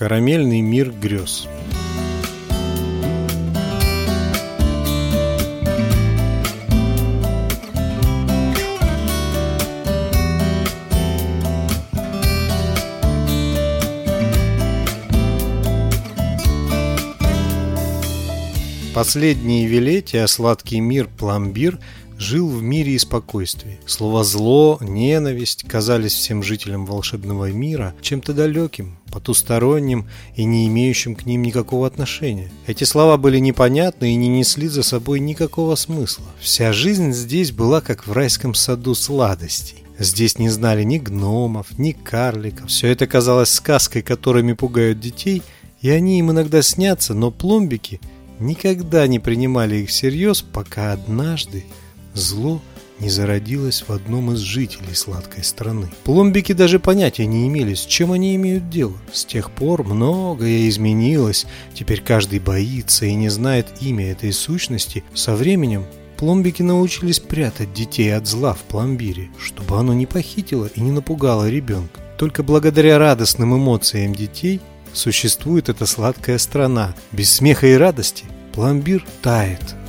Карамельный мир грез. Последние велетия сладкий мир пломбир жил в мире и спокойствии. Слово «зло», «ненависть» казались всем жителям волшебного мира чем-то далеким, потусторонним и не имеющим к ним никакого отношения. Эти слова были непонятны и не несли за собой никакого смысла. Вся жизнь здесь была как в райском саду сладостей. Здесь не знали ни гномов, ни карликов. Все это казалось сказкой, которыми пугают детей, и они им иногда снятся, но пломбики – никогда не принимали их всерьез, пока однажды зло не зародилось в одном из жителей сладкой страны. Пломбики даже понятия не имели, с чем они имеют дело. С тех пор многое изменилось, теперь каждый боится и не знает имя этой сущности. Со временем пломбики научились прятать детей от зла в пломбире, чтобы оно не похитило и не напугало ребенка. Только благодаря радостным эмоциям детей существует эта сладкая страна. Без смеха и радости пломбир тает.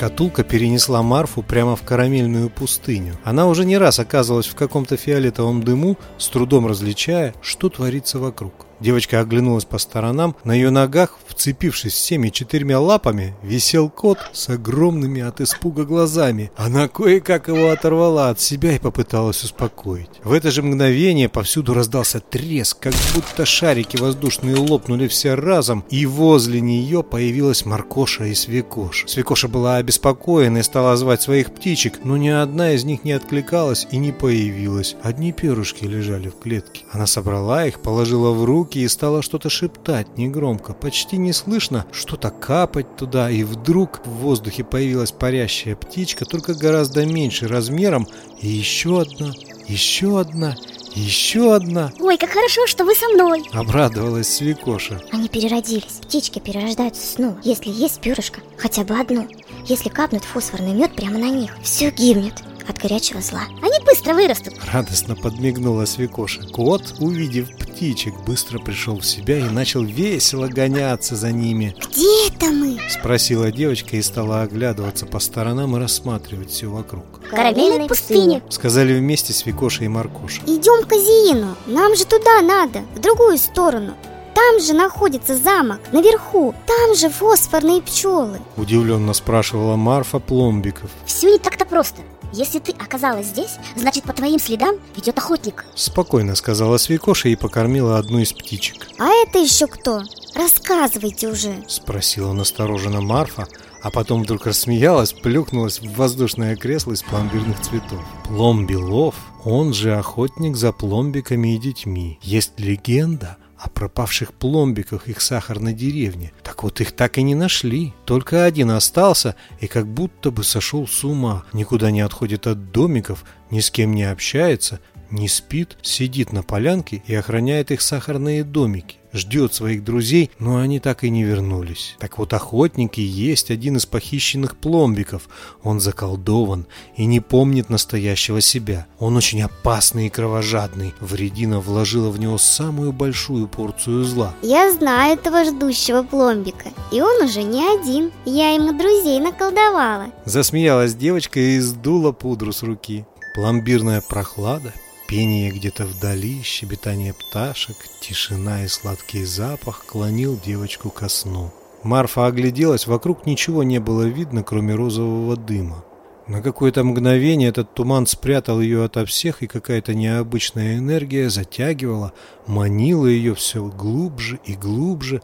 Шкатулка перенесла Марфу прямо в карамельную пустыню. Она уже не раз оказывалась в каком-то фиолетовом дыму, с трудом различая, что творится вокруг. Девочка оглянулась по сторонам. На ее ногах, вцепившись всеми четырьмя лапами, висел кот с огромными от испуга глазами. Она кое-как его оторвала от себя и попыталась успокоить. В это же мгновение повсюду раздался треск, как будто шарики воздушные лопнули все разом, и возле нее появилась Маркоша и Свекоша. Свекоша была обеспокоена и стала звать своих птичек, но ни одна из них не откликалась и не появилась. Одни перышки лежали в клетке. Она собрала их, положила в руки, руки и стала что-то шептать негромко, почти не слышно, что-то капать туда, и вдруг в воздухе появилась парящая птичка, только гораздо меньше размером, и еще одна, еще одна, еще одна. Ой, как хорошо, что вы со мной. Обрадовалась Свекоша. Они переродились. Птички перерождаются снова, если есть перышко, хотя бы одно. Если капнуть фосфорный мед прямо на них, все гибнет от горячего зла. Они быстро вырастут. Радостно подмигнула Свекоша. Кот, увидев птичек, быстро пришел в себя и начал весело гоняться за ними. Где это мы? Спросила девочка и стала оглядываться по сторонам и рассматривать все вокруг. В карамельной пустыне. Сказали вместе Свекоша и Маркоша. Идем к Зиину. Нам же туда надо, в другую сторону. Там же находится замок, наверху. Там же фосфорные пчелы. Удивленно спрашивала Марфа Пломбиков. Все не так-то просто. Если ты оказалась здесь, значит по твоим следам идет охотник Спокойно сказала Свекоша и покормила одну из птичек А это еще кто? Рассказывайте уже Спросила настороженно Марфа а потом вдруг рассмеялась, плюхнулась в воздушное кресло из пломбирных цветов. Пломбилов, он же охотник за пломбиками и детьми. Есть легенда о пропавших пломбиках их сахарной деревне. Так вот их так и не нашли. Только один остался и как будто бы сошел с ума. Никуда не отходит от домиков, ни с кем не общается, не спит, сидит на полянке и охраняет их сахарные домики ждет своих друзей, но они так и не вернулись. Так вот, охотники есть один из похищенных пломбиков. Он заколдован и не помнит настоящего себя. Он очень опасный и кровожадный. Вредина вложила в него самую большую порцию зла. Я знаю этого ждущего пломбика, и он уже не один. Я ему друзей наколдовала. Засмеялась девочка и сдула пудру с руки. Пломбирная прохлада Пение где-то вдали, щебетание пташек, тишина и сладкий запах клонил девочку ко сну. Марфа огляделась, вокруг ничего не было видно, кроме розового дыма. На какое-то мгновение этот туман спрятал ее ото всех, и какая-то необычная энергия затягивала, манила ее все глубже и глубже.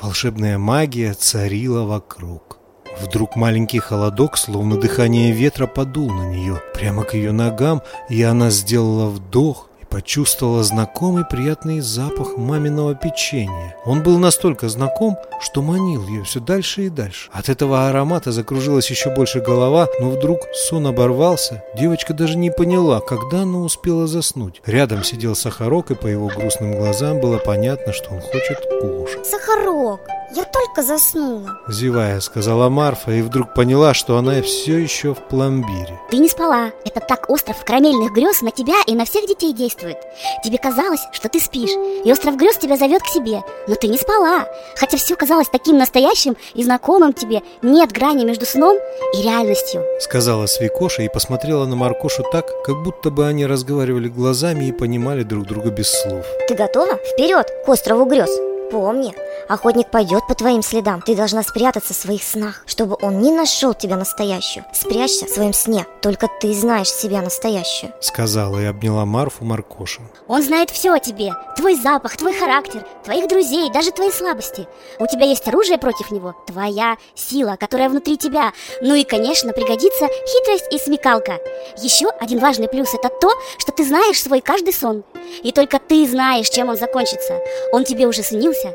Волшебная магия царила вокруг. Вдруг маленький холодок, словно дыхание ветра, подул на нее, прямо к ее ногам, и она сделала вдох, почувствовала знакомый приятный запах маминого печенья. Он был настолько знаком, что манил ее все дальше и дальше. От этого аромата закружилась еще больше голова, но вдруг сон оборвался. Девочка даже не поняла, когда она успела заснуть. Рядом сидел Сахарок, и по его грустным глазам было понятно, что он хочет кушать. Сахарок, я только заснула. Зевая, сказала Марфа и вдруг поняла, что она все еще в пломбире. Ты не спала. Это так остров карамельных грез на тебя и на всех детей действует. Тебе казалось, что ты спишь И остров грез тебя зовет к себе. Но ты не спала. Хотя все казалось таким настоящим и знакомым тебе Нет грани между сном и реальностью. Сказала Свекоша и посмотрела на Маркошу так, как будто бы они разговаривали глазами и понимали друг друга без слов. Ты готова? Вперед, к острову грез Помни, охотник пойдет по твоим следам. Ты должна спрятаться в своих снах Чтобы он не нашел тебя настоящую. Спрячься в своем сне. Только ты знаешь себя настоящую. Сказала и обняла Марфу Маркоша Он знает все о тебе. Твой запах, твой характер, твоих друзей, даже твои слабости. У тебя есть оружие против него. Твоя сила, которая внутри тебя. Ну и, конечно, пригодится хитрость и смекалка. Еще один важный плюс это то, что ты знаешь свой каждый сон. И только ты знаешь, чем он закончится. Он тебе уже снился остановился.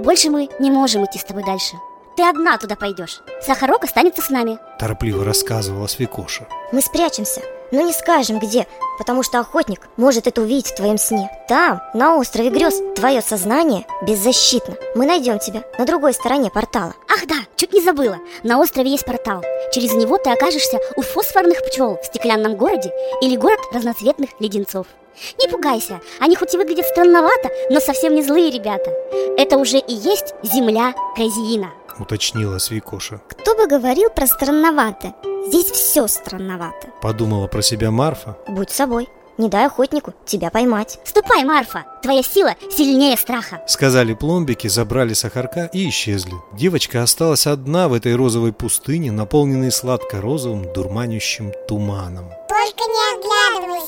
Больше мы не можем идти с тобой дальше. Ты одна туда пойдешь. Сахарок останется с нами. Торопливо рассказывала Свекоша. Мы спрячемся, но не скажем где, потому что охотник может это увидеть в твоем сне. Там, на острове грез, твое сознание беззащитно. Мы найдем тебя на другой стороне портала. Ах да, чуть не забыла. На острове есть портал. Через него ты окажешься у фосфорных пчел в стеклянном городе или город разноцветных леденцов. Не пугайся, они хоть и выглядят странновато, но совсем не злые ребята. Это уже и есть земля Казиина. Уточнила Свекоша. Кто бы говорил про странновато? Здесь все странновато. Подумала про себя Марфа. Будь собой. Не дай охотнику тебя поймать Ступай, Марфа, твоя сила сильнее страха Сказали пломбики, забрали сахарка и исчезли Девочка осталась одна в этой розовой пустыне Наполненной сладко-розовым дурманящим туманом Только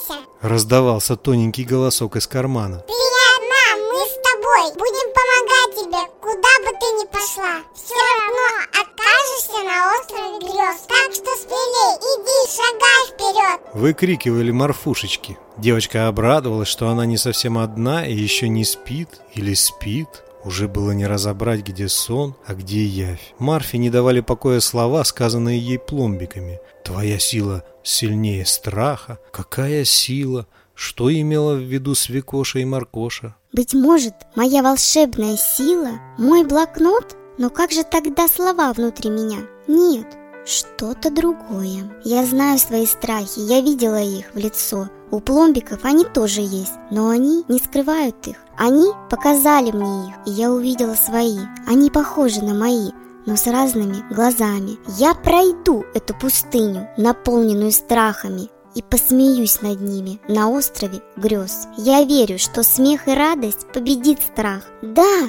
оглядывайся Раздавался тоненький голосок из кармана. Ты не одна, мы с тобой Будем помогать тебе, куда бы ты ни пошла. Все равно окажешься на острове грез Так что смелей, иди, шагай вперед Выкрикивали морфушечки Девочка обрадовалась, что она не совсем одна и еще не спит или спит. Уже было не разобрать, где сон, а где явь. Марфе не давали покоя слова, сказанные ей пломбиками. «Твоя сила сильнее страха? Какая сила?» Что имела в виду Свекоша и Маркоша? Быть может, моя волшебная сила – мой блокнот? Но как же тогда слова внутри меня? Нет, что-то другое. Я знаю свои страхи, я видела их в лицо. У пломбиков они тоже есть, но они не скрывают их. Они показали мне их, и я увидела свои. Они похожи на мои, но с разными глазами. Я пройду эту пустыню, наполненную страхами, и посмеюсь над ними на острове грез. Я верю, что смех и радость победит страх. Да,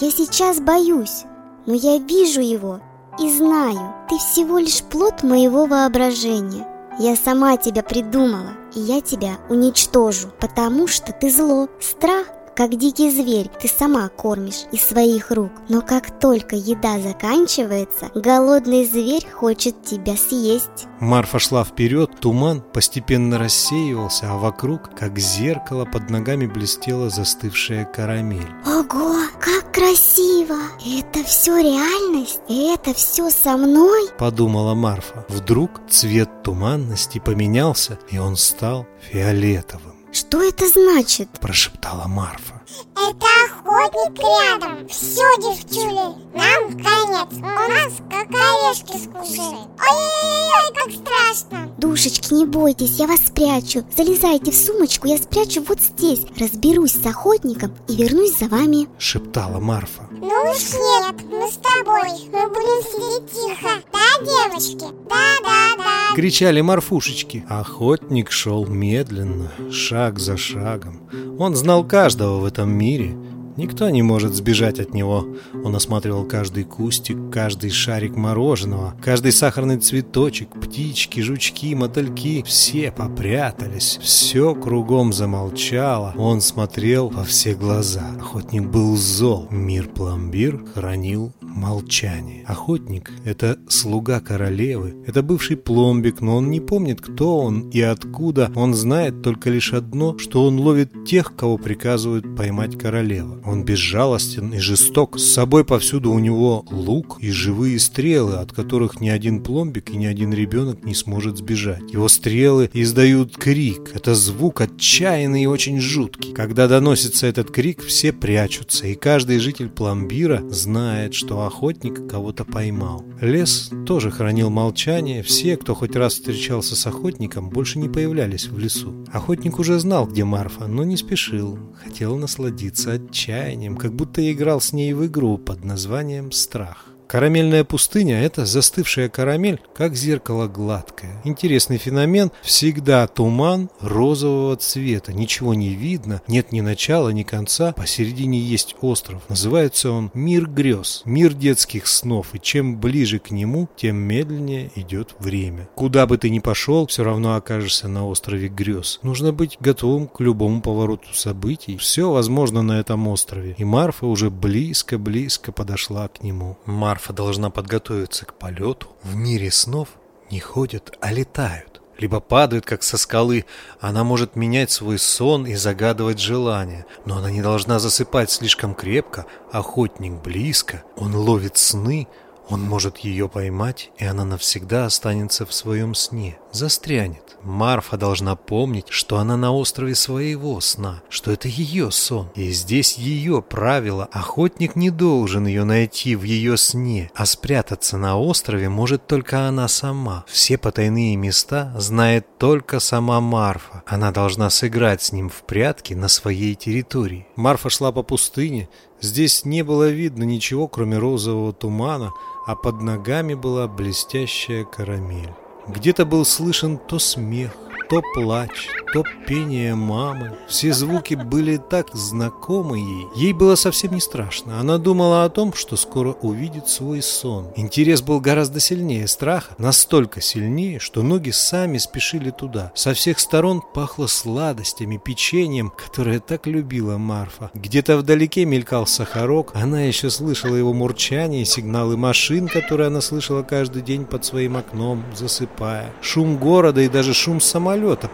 я сейчас боюсь, но я вижу его и знаю, ты всего лишь плод моего воображения. Я сама тебя придумала, и я тебя уничтожу, потому что ты зло, страх как дикий зверь, ты сама кормишь из своих рук. Но как только еда заканчивается, голодный зверь хочет тебя съесть. Марфа шла вперед, туман постепенно рассеивался, а вокруг, как зеркало, под ногами блестела застывшая карамель. Ого, как красиво! Это все реальность? Это все со мной? Подумала Марфа. Вдруг цвет туманности поменялся, и он стал фиолетовым. Что это значит? Прошептала Марфа. Это охотник рядом. Все, девчули, нам конец. У нас как орешки скушали. Ой-ой-ой, как страшно. Душечки, не бойтесь, я вас спрячу. Залезайте в сумочку, я спрячу вот здесь. Разберусь с охотником и вернусь за вами. Шептала Марфа. Ну уж нет, мы с тобой. Мы будем сидеть тихо. Да, девочки? Да, да, да. Кричали Марфушечки. Охотник шел медленно, шаг за шагом. Он знал каждого в этом мире. Никто не может сбежать от него. Он осматривал каждый кустик, каждый шарик мороженого, каждый сахарный цветочек, птички, жучки, мотыльки. Все попрятались, все кругом замолчало. Он смотрел во все глаза. Охотник был зол. Мир пломбир хранил молчание. Охотник — это слуга королевы, это бывший пломбик, но он не помнит, кто он и откуда. Он знает только лишь одно, что он ловит тех, кого приказывают поймать королева. Он безжалостен и жесток. С собой повсюду у него лук и живые стрелы, от которых ни один пломбик и ни один ребенок не сможет сбежать. Его стрелы издают крик. Это звук отчаянный и очень жуткий. Когда доносится этот крик, все прячутся, и каждый житель пломбира знает, что охотник кого-то поймал. Лес тоже хранил молчание. Все, кто хоть раз встречался с охотником, больше не появлялись в лесу. Охотник уже знал, где Марфа, но не спешил. Хотел насладиться отчаянием, как будто играл с ней в игру под названием «Страх». Карамельная пустыня – это застывшая карамель, как зеркало гладкое. Интересный феномен – всегда туман розового цвета. Ничего не видно, нет ни начала, ни конца. Посередине есть остров. Называется он «Мир грез», «Мир детских снов». И чем ближе к нему, тем медленнее идет время. Куда бы ты ни пошел, все равно окажешься на острове грез. Нужно быть готовым к любому повороту событий. Все возможно на этом острове. И Марфа уже близко-близко подошла к нему. Марфа Марфа должна подготовиться к полету. В мире снов не ходят, а летают. Либо падают, как со скалы. Она может менять свой сон и загадывать желания. Но она не должна засыпать слишком крепко. Охотник близко. Он ловит сны. Он может ее поймать, и она навсегда останется в своем сне, застрянет. Марфа должна помнить, что она на острове своего сна, что это ее сон. И здесь ее правило. Охотник не должен ее найти в ее сне, а спрятаться на острове может только она сама. Все потайные места знает только сама Марфа. Она должна сыграть с ним в прятки на своей территории. Марфа шла по пустыне. Здесь не было видно ничего, кроме розового тумана, а под ногами была блестящая карамель. Где-то был слышен то смех, то плач, то пение мамы. Все звуки были так знакомы ей. Ей было совсем не страшно. Она думала о том, что скоро увидит свой сон. Интерес был гораздо сильнее страха, настолько сильнее, что ноги сами спешили туда. Со всех сторон пахло сладостями, печеньем, которое так любила Марфа. Где-то вдалеке мелькал сахарок. Она еще слышала его мурчание, сигналы машин, которые она слышала каждый день под своим окном, засыпая. Шум города и даже шум самолета самолета,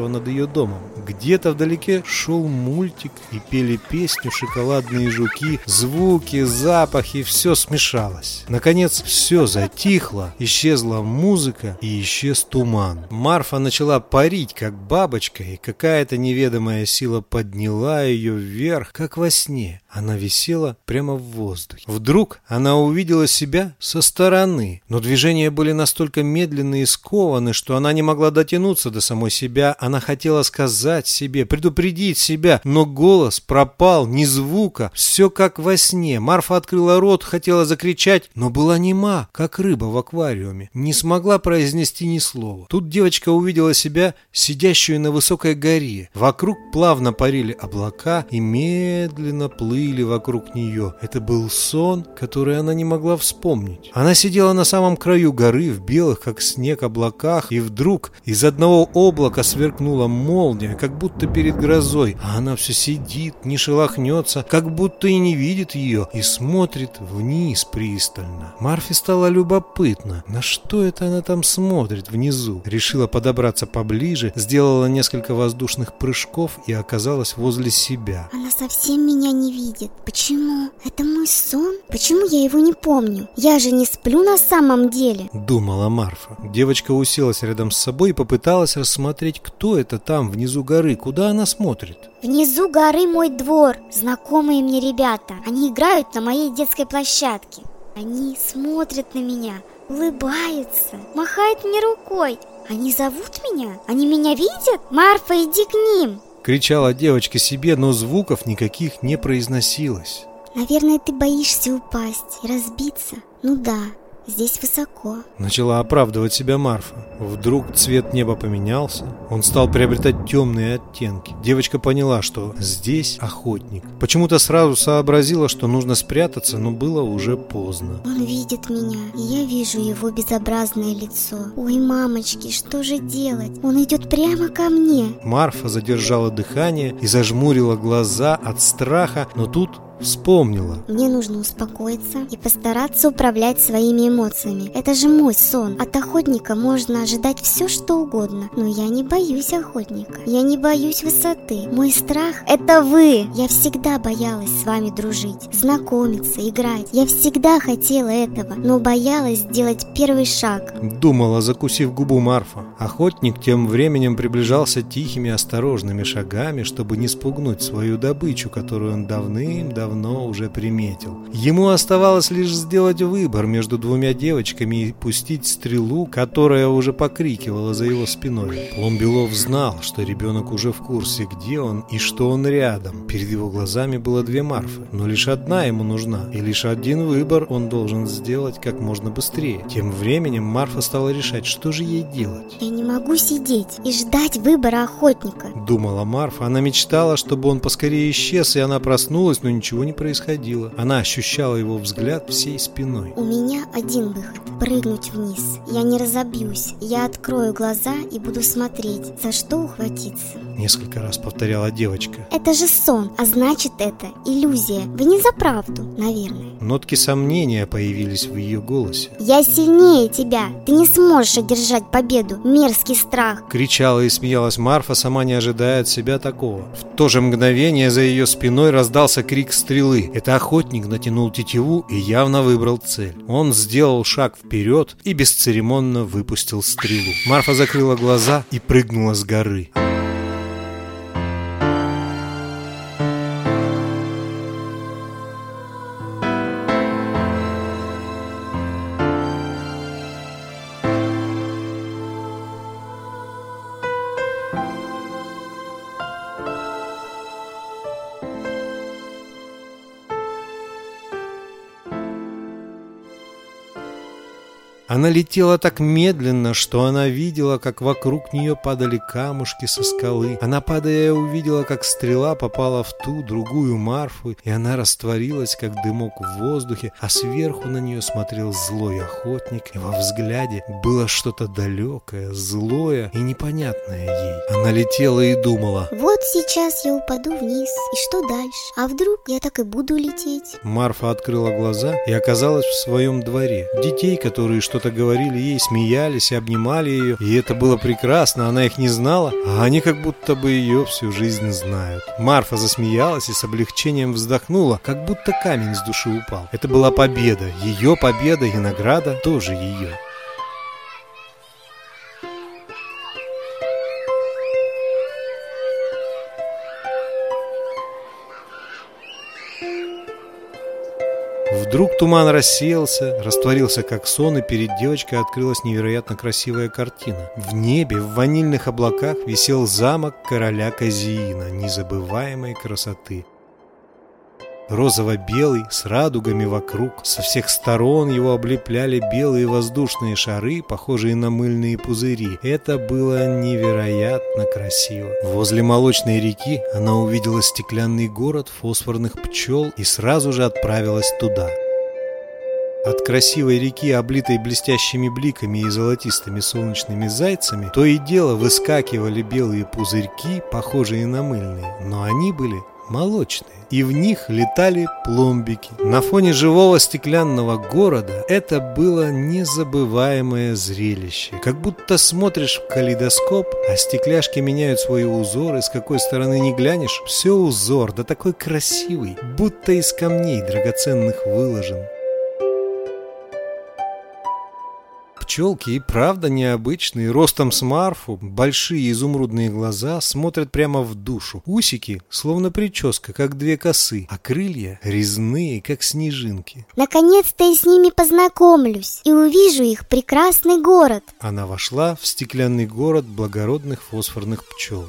пролетавшего над ее домом. Где-то вдалеке шел мультик и пели песню «Шоколадные жуки». Звуки, запахи, все смешалось. Наконец, все затихло, исчезла музыка и исчез туман. Марфа начала парить, как бабочка, и какая-то неведомая сила подняла ее вверх, как во сне. Она висела прямо в воздухе. Вдруг она увидела себя со стороны, но движения были настолько медленные и скованы, что она не могла дотянуться до самой себя. Она хотела сказать себе, предупредить себя, но голос пропал, ни звука, все как во сне. Марфа открыла рот, хотела закричать, но была нема, как рыба в аквариуме. Не смогла произнести ни слова. Тут девочка увидела себя, сидящую на высокой горе. Вокруг плавно парили облака и медленно плыли плыли вокруг нее. Это был сон, который она не могла вспомнить. Она сидела на самом краю горы в белых, как снег, облаках, и вдруг из одного облака сверкнула молния, как будто перед грозой, а она все сидит, не шелохнется, как будто и не видит ее, и смотрит вниз пристально. Марфе стало любопытно, на что это она там смотрит внизу. Решила подобраться поближе, сделала несколько воздушных прыжков и оказалась возле себя. Она совсем меня не видит видит. Почему? Это мой сон? Почему я его не помню? Я же не сплю на самом деле. Думала Марфа. Девочка уселась рядом с собой и попыталась рассмотреть, кто это там внизу горы, куда она смотрит. Внизу горы мой двор, знакомые мне ребята. Они играют на моей детской площадке. Они смотрят на меня, улыбаются, махают мне рукой. Они зовут меня? Они меня видят? Марфа, иди к ним. Кричала девочка себе, но звуков никаких не произносилось. Наверное, ты боишься упасть разбиться. Ну да, здесь высоко. Начала оправдывать себя Марфа. Вдруг цвет неба поменялся. Он стал приобретать темные оттенки. Девочка поняла, что здесь охотник. Почему-то сразу сообразила, что нужно спрятаться, но было уже поздно. Он видит меня, и я вижу его безобразное лицо. Ой, мамочки, что же делать? Он идет прямо ко мне. Марфа задержала дыхание и зажмурила глаза от страха, но тут Вспомнила. Мне нужно успокоиться и постараться управлять своими эмоциями. Это же мой сон. От охотника можно ожидать все, что угодно. Но я не боюсь охотника. Я не боюсь высоты. Мой страх – это вы. Я всегда боялась с вами дружить, знакомиться, играть. Я всегда хотела этого, но боялась сделать первый шаг. Думала, закусив губу Марфа. Охотник тем временем приближался тихими, осторожными шагами, чтобы не спугнуть свою добычу, которую он давным-давно давно уже приметил. Ему оставалось лишь сделать выбор между двумя девочками и пустить стрелу, которая уже покрикивала за его спиной. Пломбелов знал, что ребенок уже в курсе, где он и что он рядом. Перед его глазами было две Марфы, но лишь одна ему нужна, и лишь один выбор он должен сделать как можно быстрее. Тем временем Марфа стала решать, что же ей делать. «Я не могу сидеть и ждать выбора охотника», — думала Марфа. Она мечтала, чтобы он поскорее исчез, и она проснулась, но ничего ничего не происходило. Она ощущала его взгляд всей спиной. У меня один выход – прыгнуть вниз. Я не разобьюсь. Я открою глаза и буду смотреть, за что ухватиться. Несколько раз повторяла девочка. Это же сон, а значит это иллюзия. Вы не за правду, наверное. Нотки сомнения появились в ее голосе. Я сильнее тебя. Ты не сможешь одержать победу. Мерзкий страх. Кричала и смеялась Марфа, сама не ожидая от себя такого. В то же мгновение за ее спиной раздался крик стрелы. Это охотник натянул тетиву и явно выбрал цель. Он сделал шаг вперед и бесцеремонно выпустил стрелу. Марфа закрыла глаза и прыгнула с горы. Она летела так медленно, что она видела, как вокруг нее падали камушки со скалы. Она, падая, увидела, как стрела попала в ту, другую Марфу, и она растворилась, как дымок в воздухе, а сверху на нее смотрел злой охотник, и во взгляде было что-то далекое, злое и непонятное ей. Она летела и думала. Вот сейчас я упаду вниз, и что дальше? А вдруг я так и буду лететь? Марфа открыла глаза и оказалась в своем дворе. Детей, которые что что-то говорили ей, смеялись и обнимали ее. И это было прекрасно, она их не знала, а они как будто бы ее всю жизнь знают. Марфа засмеялась и с облегчением вздохнула, как будто камень с души упал. Это была победа, ее победа и награда тоже ее. Вдруг туман рассеялся, растворился как сон, и перед девочкой открылась невероятно красивая картина. В небе, в ванильных облаках висел замок короля Казиина незабываемой красоты розово-белый, с радугами вокруг. Со всех сторон его облепляли белые воздушные шары, похожие на мыльные пузыри. Это было невероятно красиво. Возле молочной реки она увидела стеклянный город фосфорных пчел и сразу же отправилась туда. От красивой реки, облитой блестящими бликами и золотистыми солнечными зайцами, то и дело выскакивали белые пузырьки, похожие на мыльные, но они были молочные, и в них летали пломбики. На фоне живого стеклянного города это было незабываемое зрелище. Как будто смотришь в калейдоскоп, а стекляшки меняют свои узоры, с какой стороны не глянешь, все узор, да такой красивый, будто из камней драгоценных выложен. Пчелки и правда необычные, ростом с Марфу, большие изумрудные глаза смотрят прямо в душу. Усики, словно прическа, как две косы, а крылья резные, как снежинки. Наконец-то я с ними познакомлюсь и увижу их прекрасный город. Она вошла в стеклянный город благородных фосфорных пчел.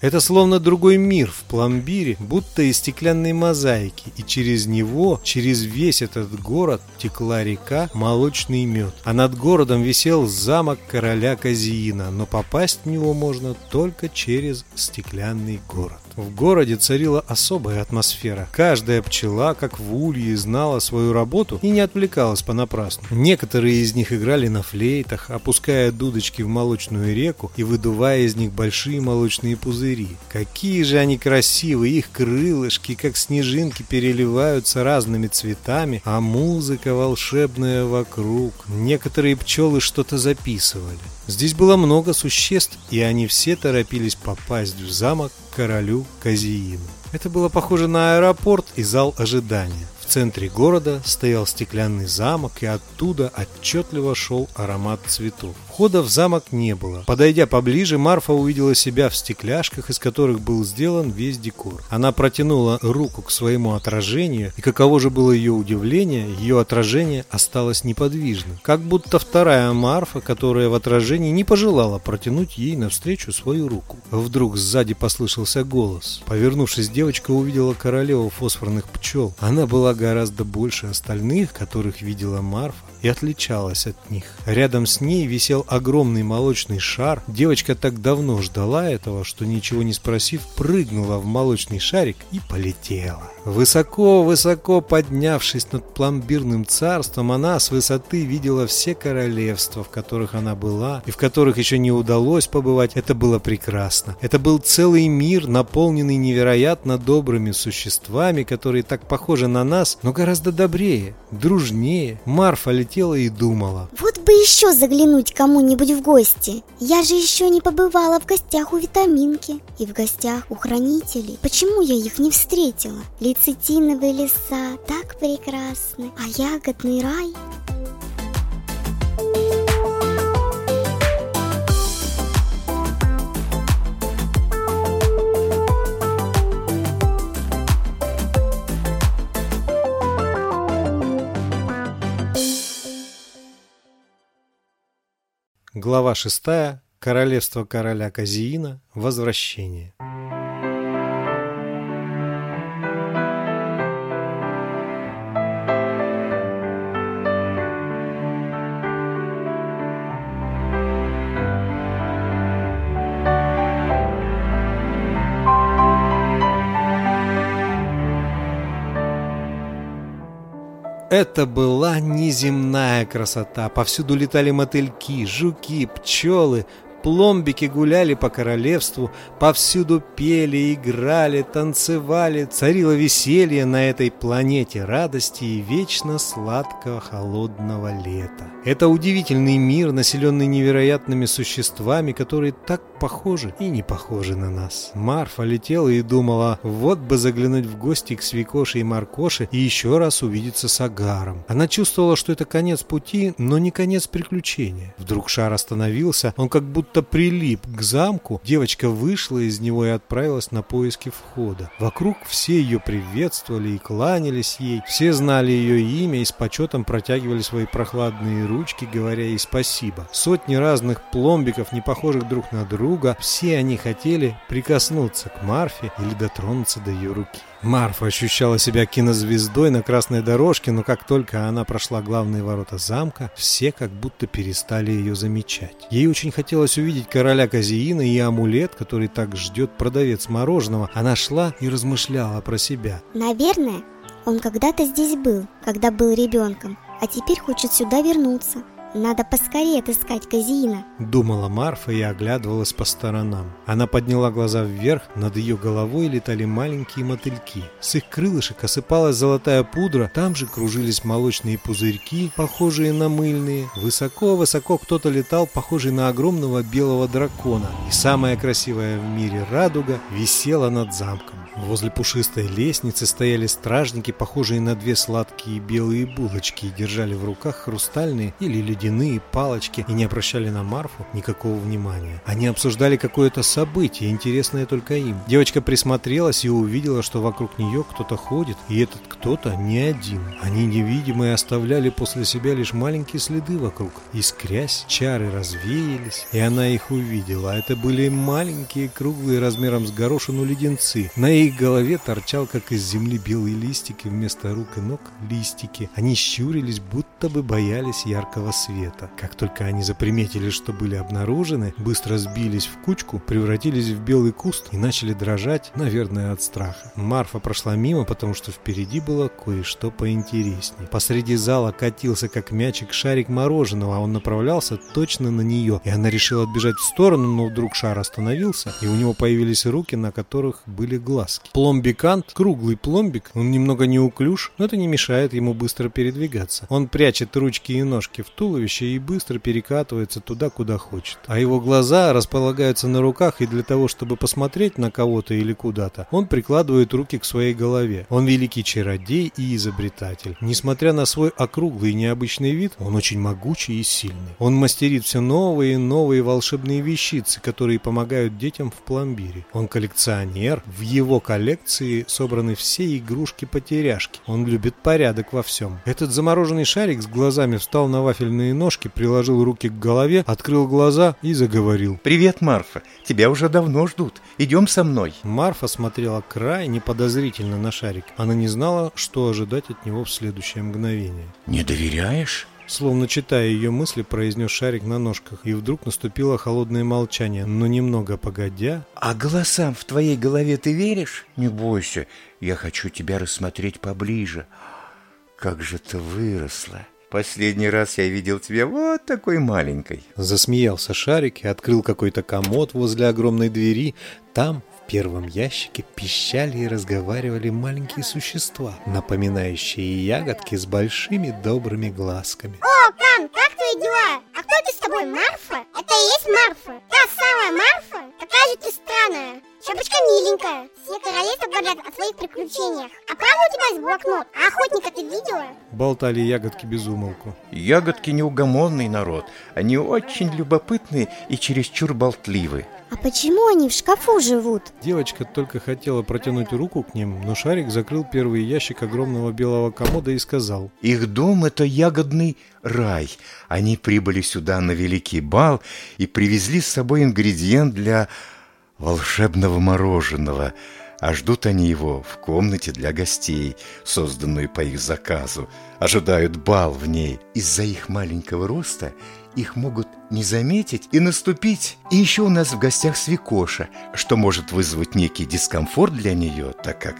Это словно другой мир в пломбире, будто из стеклянной мозаики, и через него, через весь этот город текла река Молочный мед. А над городом висел замок короля Казиина, но попасть в него можно только через стеклянный город. В городе царила особая атмосфера. Каждая пчела, как в улье, знала свою работу и не отвлекалась понапрасну. Некоторые из них играли на флейтах, опуская дудочки в молочную реку и выдувая из них большие молочные пузыри. Какие же они красивые, их крылышки, как снежинки, переливаются разными цветами, а музыка волшебная вокруг. Некоторые пчелы что-то записывали. Здесь было много существ, и они все торопились попасть в замок королю Казиину. Это было похоже на аэропорт и зал ожидания. В центре города стоял стеклянный замок, и оттуда отчетливо шел аромат цветов. Входа в замок не было. Подойдя поближе, Марфа увидела себя в стекляшках, из которых был сделан весь декор. Она протянула руку к своему отражению, и каково же было ее удивление, ее отражение осталось неподвижным. Как будто вторая Марфа, которая в отражении не пожелала протянуть ей навстречу свою руку. Вдруг сзади послышался голос. Повернувшись, девочка увидела королеву фосфорных пчел. Она была гораздо больше остальных, которых видела Марфа, и отличалась от них. Рядом с ней висел огромный молочный шар. Девочка так давно ждала этого, что ничего не спросив, прыгнула в молочный шарик и полетела. Высоко-высоко поднявшись над пломбирным царством, она с высоты видела все королевства, в которых она была и в которых еще не удалось побывать. Это было прекрасно. Это был целый мир, наполненный невероятно добрыми существами, которые так похожи на нас, но гораздо добрее, дружнее. Марфа летела и думала. Вот бы еще заглянуть кому-нибудь в гости. Я же еще не побывала в гостях у витаминки и в гостях у хранителей. Почему я их не встретила? Лецитиновые леса так прекрасны, а ягодный рай... Глава 6. Королевство короля Казиина. Возвращение. Это была неземная красота. Повсюду летали мотыльки, жуки, пчелы, Пломбики гуляли по королевству, повсюду пели, играли, танцевали, царило веселье на этой планете радости и вечно сладкого холодного лета. Это удивительный мир, населенный невероятными существами, которые так похожи и не похожи на нас. Марфа летела и думала, вот бы заглянуть в гости к Свекоше и Маркоше и еще раз увидеться с Агаром. Она чувствовала, что это конец пути, но не конец приключения. Вдруг шар остановился, он как будто будто прилип к замку, девочка вышла из него и отправилась на поиски входа. Вокруг все ее приветствовали и кланялись ей, все знали ее имя и с почетом протягивали свои прохладные ручки, говоря ей спасибо. Сотни разных пломбиков, не похожих друг на друга, все они хотели прикоснуться к Марфе или дотронуться до ее руки. Марфа ощущала себя кинозвездой на красной дорожке, но как только она прошла главные ворота замка, все как будто перестали ее замечать. Ей очень хотелось увидеть короля Казиина и амулет, который так ждет продавец мороженого. Она шла и размышляла про себя. Наверное, он когда-то здесь был, когда был ребенком, а теперь хочет сюда вернуться. Надо поскорее отыскать Казиина. Думала Марфа и оглядывалась по сторонам. Она подняла глаза вверх, над ее головой летали маленькие мотыльки. С их крылышек осыпалась золотая пудра Там же кружились молочные пузырьки, похожие на мыльные. Высоко-высоко кто-то летал, похожий на огромного белого дракона. И самая красивая в мире радуга висела над замком Возле пушистой лестницы стояли стражники, похожие на две сладкие белые булочки, и держали в руках хрустальные или ледяные палочки и не обращали на Марфу никакого внимания. Они обсуждали какое-то событие, интересное только им. Девочка присмотрелась и увидела, что вокруг нее кто-то ходит, и этот кто-то не один. Они невидимые оставляли после себя лишь маленькие следы вокруг. Искрясь, чары развеялись, и она их увидела. Это были маленькие, круглые, размером с горошину леденцы. На их голове торчал, как из земли, белые листики, вместо рук и ног листики. Они щурились, будто бы боялись яркого света. Как только они заприметили, что были обнаружены, быстро сбились в кучку, превратились в белый куст и начали дрожать, наверное, от страха. Марфа прошла мимо, потому что впереди было кое-что поинтереснее. Посреди зала катился, как мячик, шарик мороженого, а он направлялся точно на нее. И она решила отбежать в сторону, но вдруг шар остановился, и у него появились руки, на которых были глазки. Пломбикант, круглый пломбик, он немного неуклюж, но это не мешает ему быстро передвигаться. Он прячет ручки и ножки в туловище и быстро перекатывается туда, куда хочет. А его глаза располагаются на руках, и для того, чтобы посмотреть на кого-то или куда-то, он прикладывает руки к своей голове. Он великий чародей и изобретатель. Несмотря на свой округлый и необычный вид, он очень могучий и сильный. Он мастерит все новые и новые волшебные вещицы, которые помогают детям в пломбире. Он коллекционер. В его коллекции собраны все игрушки-потеряшки. Он любит порядок во всем. Этот замороженный шарик с глазами встал на вафельные ножки, приложил руки к голове, открыл глаза и заговорил. «Привет, Марфа. Тебя уже давно ждут. Идем со мной». Марфа смотрела крайне подозрительно на шарик. Она не знала, что ожидать от него в следующее мгновение. «Не доверяешь?» Словно читая ее мысли, произнес шарик на ножках, и вдруг наступило холодное молчание, но немного погодя... «А голосам в твоей голове ты веришь? Не бойся, я хочу тебя рассмотреть поближе. Как же ты выросла!» Последний раз я видел тебя вот такой маленькой. Засмеялся Шарик и открыл какой-то комод возле огромной двери. Там, первом ящике, пищали и разговаривали маленькие существа, напоминающие ягодки с большими добрыми глазками. О, Кан, как твои дела? А кто это с тобой, Марфа? Это и есть Марфа? Та самая Марфа? Какая же ты странная. Шапочка миленькая. Все королевства говорят о своих приключениях. А правда у тебя есть блокнот? А охотника ты видела? Болтали ягодки без умолку. Ягодки неугомонный народ. Они очень любопытные и чересчур болтливы. А почему они в шкафу живут? Девочка только хотела протянуть руку к ним, но Шарик закрыл первый ящик огромного белого комода и сказал. Их дом — это ягодный рай. Они прибыли сюда на великий бал и привезли с собой ингредиент для волшебного мороженого. А ждут они его в комнате для гостей, созданную по их заказу. Ожидают бал в ней. Из-за их маленького роста их могут не заметить и наступить. И еще у нас в гостях свекоша, что может вызвать некий дискомфорт для нее, так как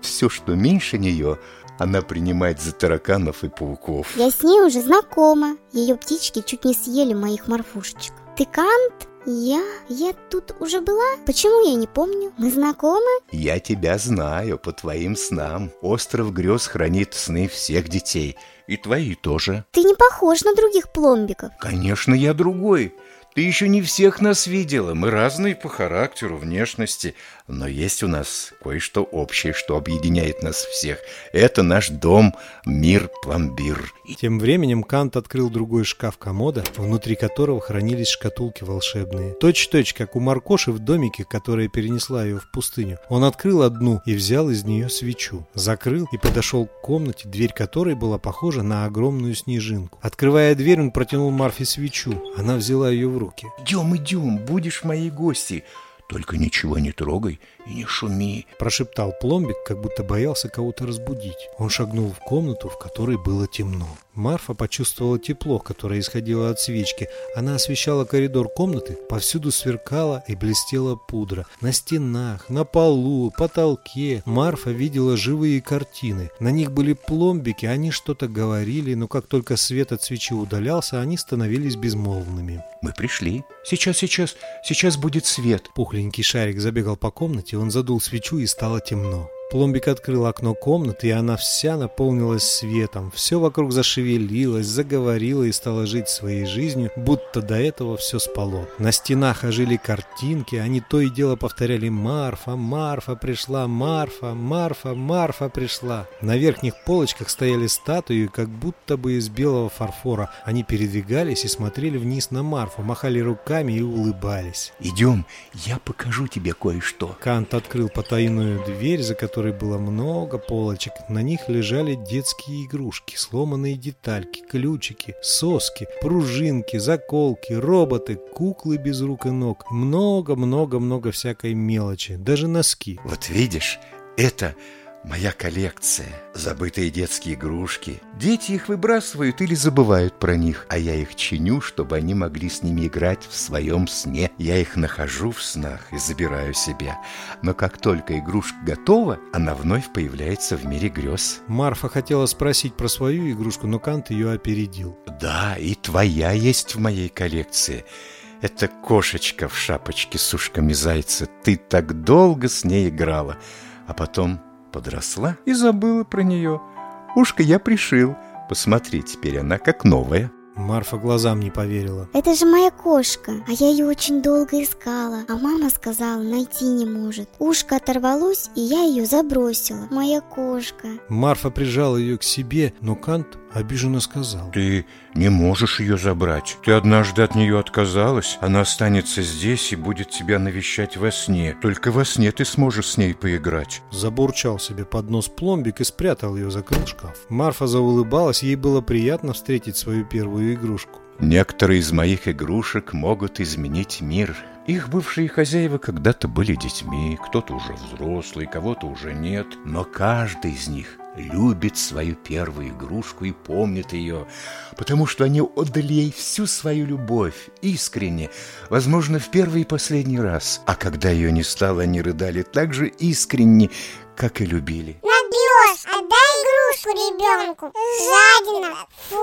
все, что меньше нее, она принимает за тараканов и пауков. Я с ней уже знакома. Ее птички чуть не съели моих морфушечек. Ты Кант? Я? Я тут уже была? Почему я не помню? Мы знакомы? Я тебя знаю по твоим снам. Остров грез хранит сны всех детей. И твои тоже. Ты не похож на других пломбиков. Конечно, я другой. Ты еще не всех нас видела. Мы разные по характеру, внешности. Но есть у нас кое-что общее, что объединяет нас всех. Это наш дом, мир пломбир. Тем временем Кант открыл другой шкаф комода, внутри которого хранились шкатулки волшебные. Точь-точь, как у Маркоши в домике, которая перенесла ее в пустыню. Он открыл одну и взял из нее свечу. Закрыл и подошел к комнате, дверь которой была похожа на огромную снежинку. Открывая дверь, он протянул Марфе свечу. Она взяла ее в руки. Идем, идем, будешь моей гостьей. Только ничего не трогай и не шуми. Прошептал пломбик, как будто боялся кого-то разбудить. Он шагнул в комнату, в которой было темно. Марфа почувствовала тепло, которое исходило от свечки. Она освещала коридор комнаты, повсюду сверкала и блестела пудра. На стенах, на полу, потолке Марфа видела живые картины. На них были пломбики, они что-то говорили, но как только свет от свечи удалялся, они становились безмолвными. Мы пришли. Сейчас, сейчас, сейчас будет свет. Пухленький шарик забегал по комнате, он задул свечу и стало темно. Пломбик открыл окно комнаты, и она вся наполнилась светом. Все вокруг зашевелилось, заговорило и стало жить своей жизнью, будто до этого все спало. На стенах ожили картинки, они то и дело повторяли «Марфа, Марфа пришла, Марфа, Марфа, Марфа пришла». На верхних полочках стояли статуи, как будто бы из белого фарфора. Они передвигались и смотрели вниз на Марфу, махали руками и улыбались. Идем, я покажу тебе кое-что. Кант открыл потайную дверь, за которой которой было много полочек. На них лежали детские игрушки, сломанные детальки, ключики, соски, пружинки, заколки, роботы, куклы без рук и ног. Много-много-много всякой мелочи, даже носки. Вот видишь, это Моя коллекция. Забытые детские игрушки. Дети их выбрасывают или забывают про них, а я их чиню, чтобы они могли с ними играть в своем сне. Я их нахожу в снах и забираю себе. Но как только игрушка готова, она вновь появляется в мире грез. Марфа хотела спросить про свою игрушку, но Кант ее опередил. Да, и твоя есть в моей коллекции. Это кошечка в шапочке с ушками зайца. Ты так долго с ней играла, а потом Подросла и забыла про нее. Ушко я пришил. Посмотри, теперь она как новая. Марфа глазам не поверила. Это же моя кошка, а я ее очень долго искала, а мама сказала, найти не может. Ушко оторвалось, и я ее забросила. Моя кошка. Марфа прижала ее к себе, но Кант обиженно сказал. Ты не можешь ее забрать. Ты однажды от нее отказалась. Она останется здесь и будет тебя навещать во сне. Только во сне ты сможешь с ней поиграть. Забурчал себе под нос пломбик и спрятал ее, закрыл шкаф. Марфа заулыбалась, ей было приятно встретить свою первую игрушку. Некоторые из моих игрушек могут изменить мир. Их бывшие хозяева когда-то были детьми, кто-то уже взрослый, кого-то уже нет, но каждый из них любит свою первую игрушку и помнит ее, потому что они отдали ей всю свою любовь, искренне, возможно, в первый и последний раз. А когда ее не стало, они рыдали так же искренне, как и любили. Игрушку ребенку. Жадина. Фу,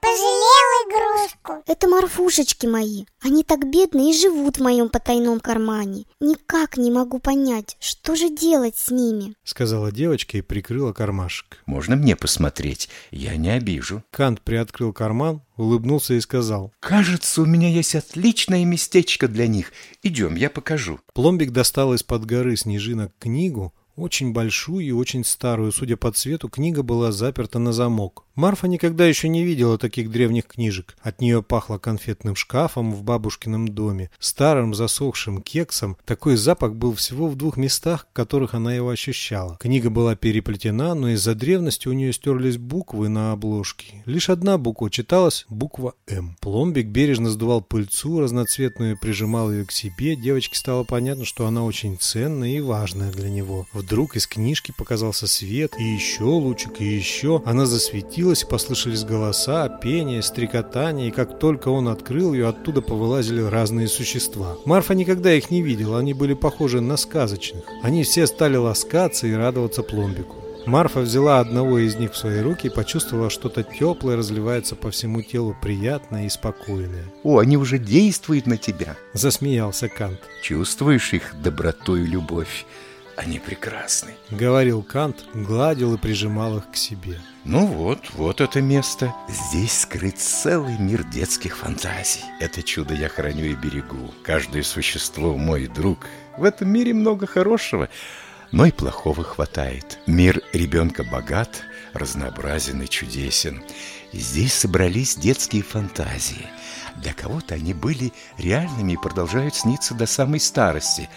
пожалел игрушку. Это морфушечки мои. Они так бедные и живут в моем потайном кармане. Никак не могу понять, что же делать с ними. Сказала девочка и прикрыла кармашек. Можно мне посмотреть? Я не обижу. Кант приоткрыл карман, улыбнулся и сказал. Кажется, у меня есть отличное местечко для них. Идем, я покажу. Пломбик достал из-под горы снежинок книгу, очень большую и очень старую. Судя по цвету, книга была заперта на замок. Марфа никогда еще не видела таких древних книжек. От нее пахло конфетным шкафом в бабушкином доме, старым засохшим кексом. Такой запах был всего в двух местах, в которых она его ощущала. Книга была переплетена, но из-за древности у нее стерлись буквы на обложке. Лишь одна буква читалась буква «М». Пломбик бережно сдувал пыльцу разноцветную прижимал ее к себе. Девочке стало понятно, что она очень ценная и важная для него. Вдруг из книжки показался свет, и еще лучик, и еще. Она засветилась открылась, послышались голоса, пение, стрекотание, и как только он открыл ее, оттуда повылазили разные существа. Марфа никогда их не видела, они были похожи на сказочных. Они все стали ласкаться и радоваться пломбику. Марфа взяла одного из них в свои руки и почувствовала, что-то теплое разливается по всему телу, приятное и спокойное. «О, они уже действуют на тебя!» – засмеялся Кант. «Чувствуешь их доброту и любовь? Они прекрасны!» – говорил Кант, гладил и прижимал их к себе. Ну вот, вот это место. Здесь скрыт целый мир детских фантазий. Это чудо я храню и берегу. Каждое существо мой друг. В этом мире много хорошего, но и плохого хватает. Мир ребенка богат, разнообразен и чудесен. Здесь собрались детские фантазии. Для кого-то они были реальными и продолжают сниться до самой старости,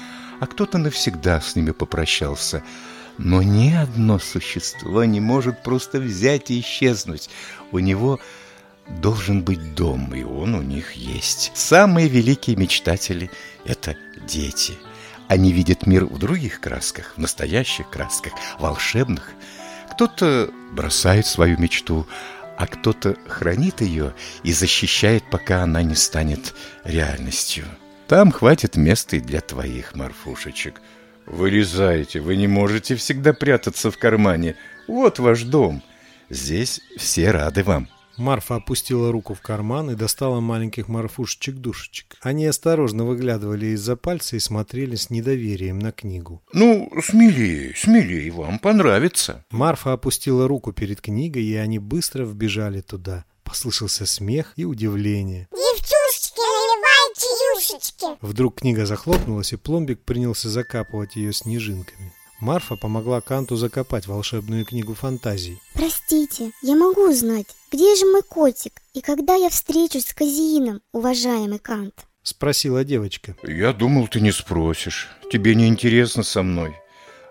а кто-то навсегда с ними попрощался – но ни одно существо не может просто взять и исчезнуть. У него должен быть дом, и он у них есть. Самые великие мечтатели – это дети. Они видят мир в других красках, в настоящих красках, волшебных. Кто-то бросает свою мечту, а кто-то хранит ее и защищает, пока она не станет реальностью. Там хватит места и для твоих морфушечек – Вылезайте, вы не можете всегда прятаться в кармане. Вот ваш дом. Здесь все рады вам. Марфа опустила руку в карман и достала маленьких марфушечек-душечек. Они осторожно выглядывали из-за пальца и смотрели с недоверием на книгу. Ну, смелее, смелее, вам понравится. Марфа опустила руку перед книгой, и они быстро вбежали туда. Послышался смех и удивление. Девчушечки, юшечки. Вдруг книга захлопнулась, и Пломбик принялся закапывать ее снежинками. Марфа помогла Канту закопать волшебную книгу фантазий. Простите, я могу узнать, где же мой котик и когда я встречусь с Казиином, уважаемый Кант? Спросила девочка. Я думал, ты не спросишь. Тебе не интересно со мной.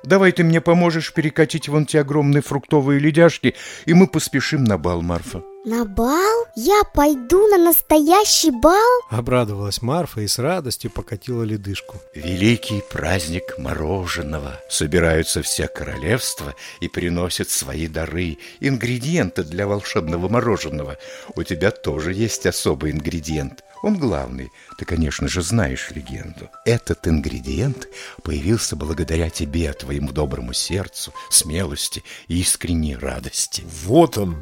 Давай ты мне поможешь перекатить вон те огромные фруктовые ледяшки, и мы поспешим на бал, Марфа. На бал? Я пойду на настоящий бал? Обрадовалась Марфа и с радостью покатила ледышку. Великий праздник мороженого. Собираются все королевства и приносят свои дары, ингредиенты для волшебного мороженого. У тебя тоже есть особый ингредиент. Он главный. Ты, конечно же, знаешь легенду. Этот ингредиент появился благодаря тебе, твоему доброму сердцу, смелости и искренней радости. Вот он,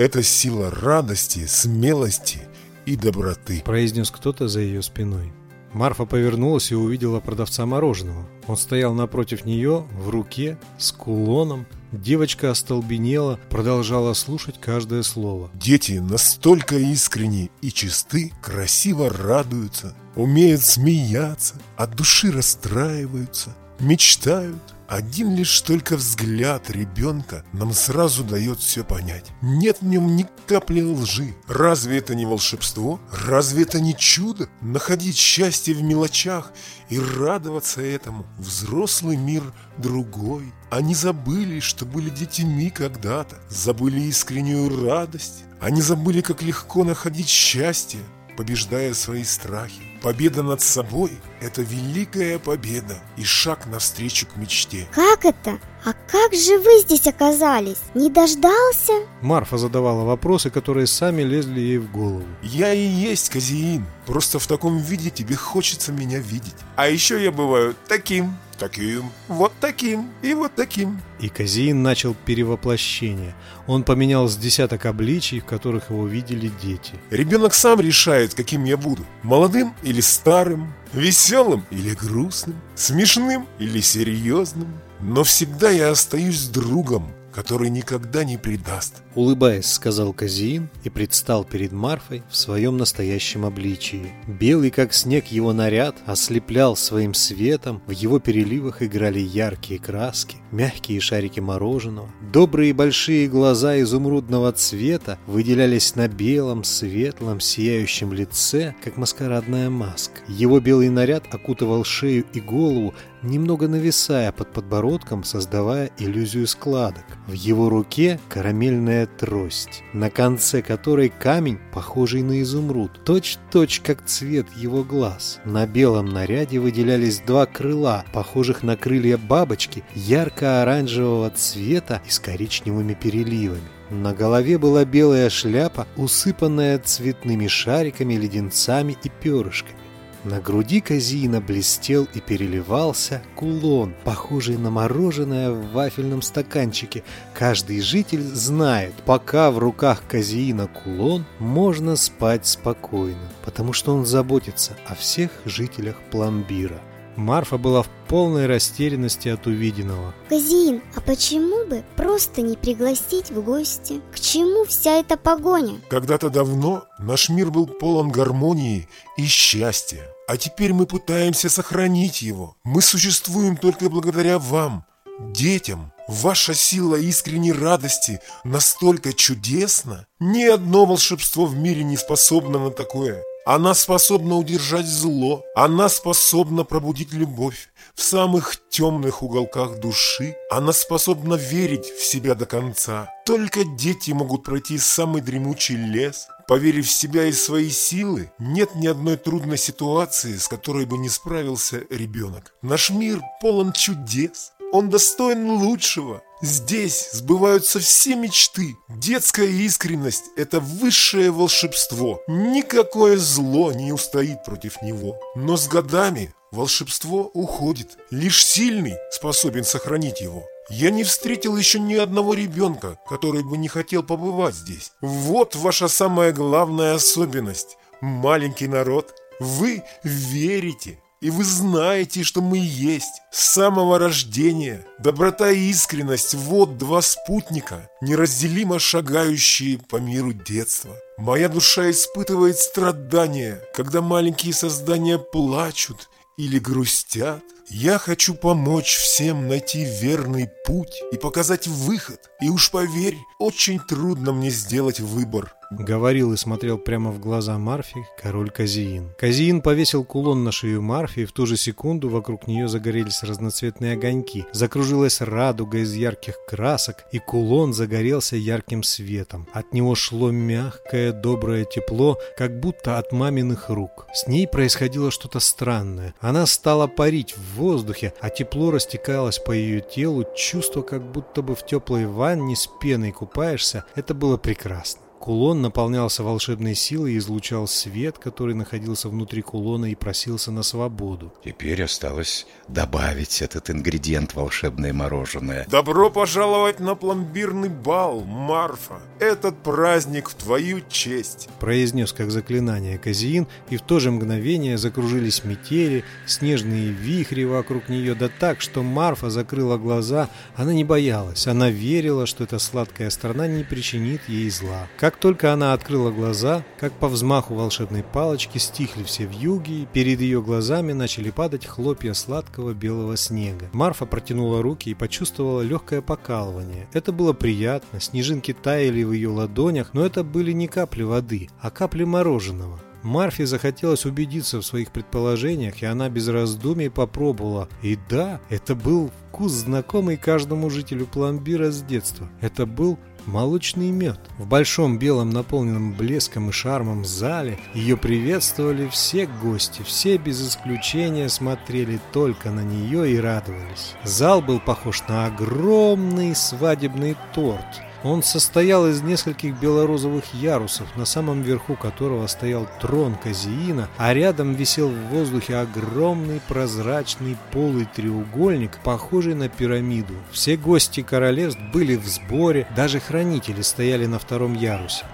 это сила радости, смелости и доброты. Произнес кто-то за ее спиной. Марфа повернулась и увидела продавца мороженого. Он стоял напротив нее, в руке, с кулоном. Девочка остолбенела, продолжала слушать каждое слово. Дети настолько искренни и чисты, красиво радуются, умеют смеяться, от души расстраиваются, мечтают. Один лишь только взгляд ребенка нам сразу дает все понять. Нет в нем ни капли лжи. Разве это не волшебство? Разве это не чудо? Находить счастье в мелочах и радоваться этому. Взрослый мир другой. Они забыли, что были детьми когда-то. Забыли искреннюю радость. Они забыли, как легко находить счастье, побеждая свои страхи. Победа над собой – это великая победа и шаг навстречу к мечте. Как это? А как же вы здесь оказались? Не дождался? Марфа задавала вопросы, которые сами лезли ей в голову. Я и есть Казиин, просто в таком виде тебе хочется меня видеть. А еще я бываю таким, таким, вот таким и вот таким. И Казиин начал перевоплощение. Он поменял с десяток обличий, в которых его видели дети. Ребенок сам решает, каким я буду. Молодым или старым, веселым или грустным, смешным или серьезным. Но всегда я остаюсь другом, который никогда не предаст. Улыбаясь, сказал Казиин и предстал перед Марфой в своем настоящем обличии. Белый, как снег, его наряд ослеплял своим светом, в его переливах играли яркие краски, мягкие шарики мороженого. Добрые большие глаза изумрудного цвета выделялись на белом, светлом, сияющем лице, как маскарадная маска. Его белый наряд окутывал шею и голову, немного нависая под подбородком, создавая иллюзию складок. В его руке карамельная трость, на конце которой камень, похожий на изумруд, точь-точь как цвет его глаз. На белом наряде выделялись два крыла, похожих на крылья бабочки, ярко-оранжевого цвета и с коричневыми переливами. На голове была белая шляпа, усыпанная цветными шариками, леденцами и перышками. На груди Казиина блестел и переливался кулон, похожий на мороженое в вафельном стаканчике. Каждый житель знает, пока в руках Казиина кулон, можно спать спокойно, потому что он заботится о всех жителях Пломбира. Марфа была в полной растерянности от увиденного. Казиин, а почему бы просто не пригласить в гости? К чему вся эта погоня? Когда-то давно наш мир был полон гармонии и счастья. А теперь мы пытаемся сохранить его. Мы существуем только благодаря вам, детям. Ваша сила искренней радости настолько чудесна. Ни одно волшебство в мире не способно на такое. Она способна удержать зло. Она способна пробудить любовь в самых темных уголках души. Она способна верить в себя до конца. Только дети могут пройти самый дремучий лес. Поверив в себя и свои силы, нет ни одной трудной ситуации, с которой бы не справился ребенок. Наш мир полон чудес. Он достоин лучшего. Здесь сбываются все мечты. Детская искренность – это высшее волшебство. Никакое зло не устоит против него. Но с годами волшебство уходит. Лишь сильный способен сохранить его. Я не встретил еще ни одного ребенка, который бы не хотел побывать здесь. Вот ваша самая главная особенность. Маленький народ, вы верите. И вы знаете, что мы есть с самого рождения. Доброта и искренность – вот два спутника, неразделимо шагающие по миру детства. Моя душа испытывает страдания, когда маленькие создания плачут или грустят. Я хочу помочь всем найти верный путь и показать выход. И уж поверь, очень трудно мне сделать выбор. Говорил и смотрел прямо в глаза Марфи король Казиин. Казиин повесил кулон на шею Марфи, и в ту же секунду вокруг нее загорелись разноцветные огоньки. Закружилась радуга из ярких красок, и кулон загорелся ярким светом. От него шло мягкое, доброе тепло, как будто от маминых рук. С ней происходило что-то странное. Она стала парить в воздухе, а тепло растекалось по ее телу, чувство, как будто бы в теплой ванне с пеной купаешься. Это было прекрасно. Кулон наполнялся волшебной силой и излучал свет, который находился внутри кулона и просился на свободу. Теперь осталось добавить этот ингредиент волшебное мороженое. Добро пожаловать на пломбирный бал, Марфа. Этот праздник в твою честь. Произнес как заклинание Казиин, и в то же мгновение закружились метели, снежные вихри вокруг нее, да так, что Марфа закрыла глаза. Она не боялась, она верила, что эта сладкая страна не причинит ей зла. Как только она открыла глаза, как по взмаху волшебной палочки стихли все вьюги, перед ее глазами начали падать хлопья сладкого белого снега. Марфа протянула руки и почувствовала легкое покалывание. Это было приятно, снежинки таяли в ее ладонях, но это были не капли воды, а капли мороженого. Марфе захотелось убедиться в своих предположениях, и она без раздумий попробовала. И да, это был вкус, знакомый каждому жителю пломбира с детства. Это был молочный мед. В большом белом наполненном блеском и шармом зале ее приветствовали все гости, все без исключения смотрели только на нее и радовались. Зал был похож на огромный свадебный торт – он состоял из нескольких белорозовых ярусов, на самом верху которого стоял трон Казиина, а рядом висел в воздухе огромный прозрачный полый треугольник, похожий на пирамиду. Все гости королевств были в сборе, даже хранители стояли на втором ярусе.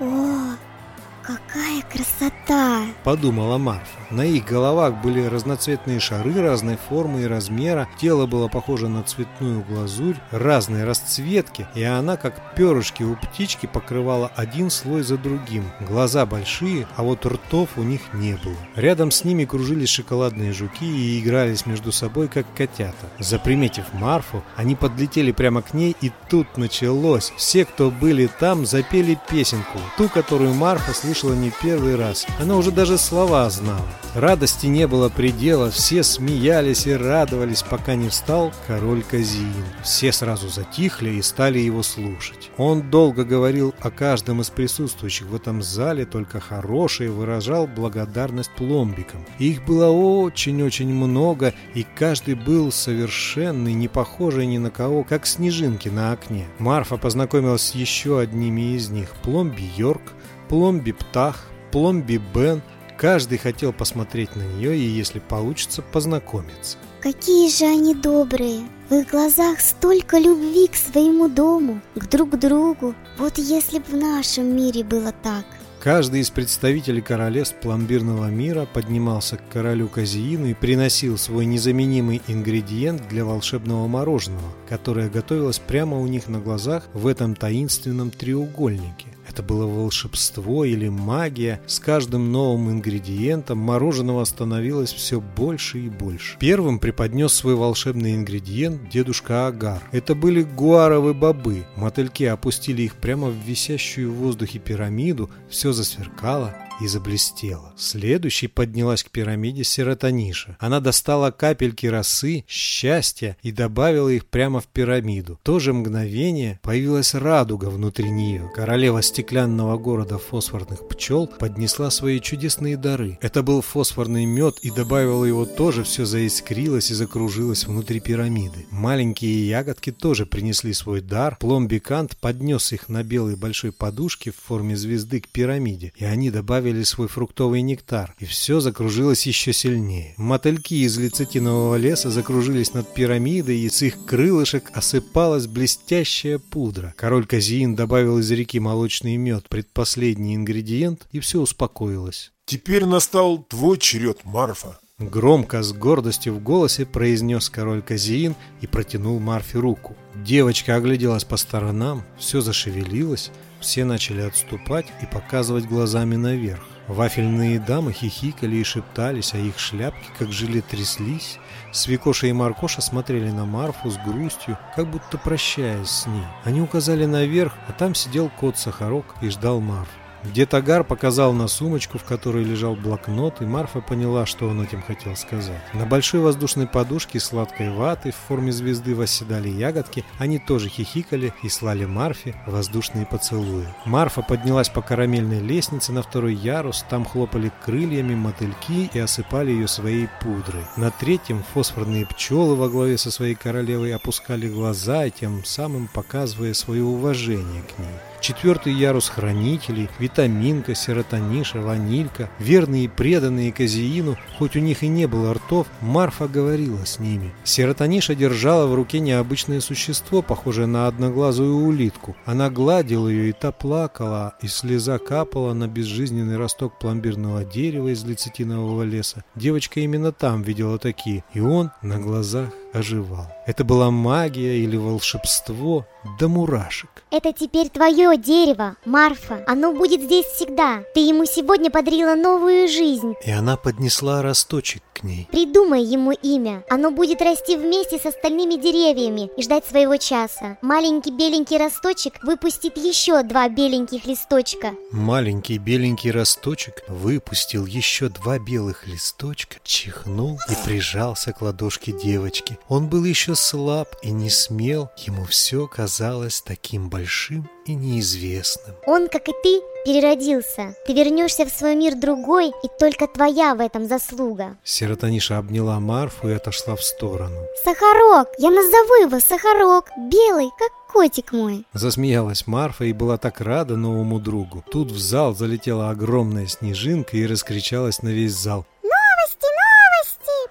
Какая красота! Подумала Марфа. На их головах были разноцветные шары разной формы и размера, тело было похоже на цветную глазурь, разные расцветки, и она, как перышки у птички, покрывала один слой за другим. Глаза большие, а вот ртов у них не было. Рядом с ними кружились шоколадные жуки и игрались между собой, как котята. Заприметив Марфу, они подлетели прямо к ней, и тут началось. Все, кто были там, запели песенку, ту, которую Марфа слышала не первый раз. Она уже даже слова знала. Радости не было предела, все смеялись и радовались, пока не встал король Казиин. Все сразу затихли и стали его слушать. Он долго говорил о каждом из присутствующих в этом зале, только хорошие, выражал благодарность пломбикам. Их было очень-очень много, и каждый был совершенный, не похожий ни на кого, как снежинки на окне. Марфа познакомилась с еще одними из них – Пломби Йорк, Пломби Птах, Пломби Бен – Каждый хотел посмотреть на нее и, если получится, познакомиться. Какие же они добрые! В их глазах столько любви к своему дому, к друг другу. Вот если бы в нашем мире было так. Каждый из представителей королевств пломбирного мира поднимался к королю Казиину и приносил свой незаменимый ингредиент для волшебного мороженого, которое готовилось прямо у них на глазах в этом таинственном треугольнике. Это было волшебство или магия. С каждым новым ингредиентом мороженого становилось все больше и больше. Первым преподнес свой волшебный ингредиент дедушка Агар. Это были гуаровые бобы. Мотыльки опустили их прямо в висящую в воздухе пирамиду. Все засверкало, и заблестела. Следующей поднялась к пирамиде Серотониша. Она достала капельки росы, счастья и добавила их прямо в пирамиду. В то же мгновение появилась радуга внутри нее. Королева стеклянного города фосфорных пчел поднесла свои чудесные дары. Это был фосфорный мед и добавила его тоже, все заискрилось и закружилось внутри пирамиды. Маленькие ягодки тоже принесли свой дар. Пломбикант поднес их на белой большой подушке в форме звезды к пирамиде, и они добавили добавили свой фруктовый нектар, и все закружилось еще сильнее. Мотыльки из лецитинового леса закружились над пирамидой, и с их крылышек осыпалась блестящая пудра. Король Казиин добавил из реки молочный мед, предпоследний ингредиент, и все успокоилось. Теперь настал твой черед, Марфа. Громко, с гордостью в голосе произнес король Казиин и протянул Марфе руку. Девочка огляделась по сторонам, все зашевелилось, все начали отступать и показывать глазами наверх. Вафельные дамы хихикали и шептались, а их шляпки, как желе, тряслись. Свекоша и Маркоша смотрели на Марфу с грустью, как будто прощаясь с ней. Они указали наверх, а там сидел кот Сахарок и ждал Марфу. Дед Агар показал на сумочку, в которой лежал блокнот, и Марфа поняла, что он этим хотел сказать. На большой воздушной подушке сладкой ваты в форме звезды восседали ягодки, они тоже хихикали и слали Марфе воздушные поцелуи. Марфа поднялась по карамельной лестнице на второй ярус, там хлопали крыльями мотыльки и осыпали ее своей пудрой. На третьем фосфорные пчелы во главе со своей королевой опускали глаза тем самым показывая свое уважение к ней. Четвертый ярус хранителей, витаминка, серотониша, ванилька, верные и преданные казеину, хоть у них и не было ртов, Марфа говорила с ними. Серотониша держала в руке необычное существо, похожее на одноглазую улитку. Она гладила ее, и та плакала, и слеза капала на безжизненный росток пломбирного дерева из лецитинового леса. Девочка именно там видела такие, и он на глазах оживал. Это была магия или волшебство до мурашек. Это теперь твое дерево, Марфа. Оно будет здесь всегда. Ты ему сегодня подарила новую жизнь. И она поднесла росточек к ней. Придумай ему имя. Оно будет расти вместе с остальными деревьями и ждать своего часа. Маленький беленький росточек выпустит еще два беленьких листочка. Маленький беленький росточек выпустил еще два белых листочка, чихнул и прижался к ладошке девочки. Он был еще слаб и не смел, ему все казалось таким большим и неизвестным. Он, как и ты, переродился. Ты вернешься в свой мир другой, и только твоя в этом заслуга. Серотониша обняла Марфу и отошла в сторону. Сахарок, я назову его Сахарок, белый, как котик мой. Засмеялась Марфа и была так рада новому другу. Тут в зал залетела огромная снежинка и раскричалась на весь зал. Новости, новости!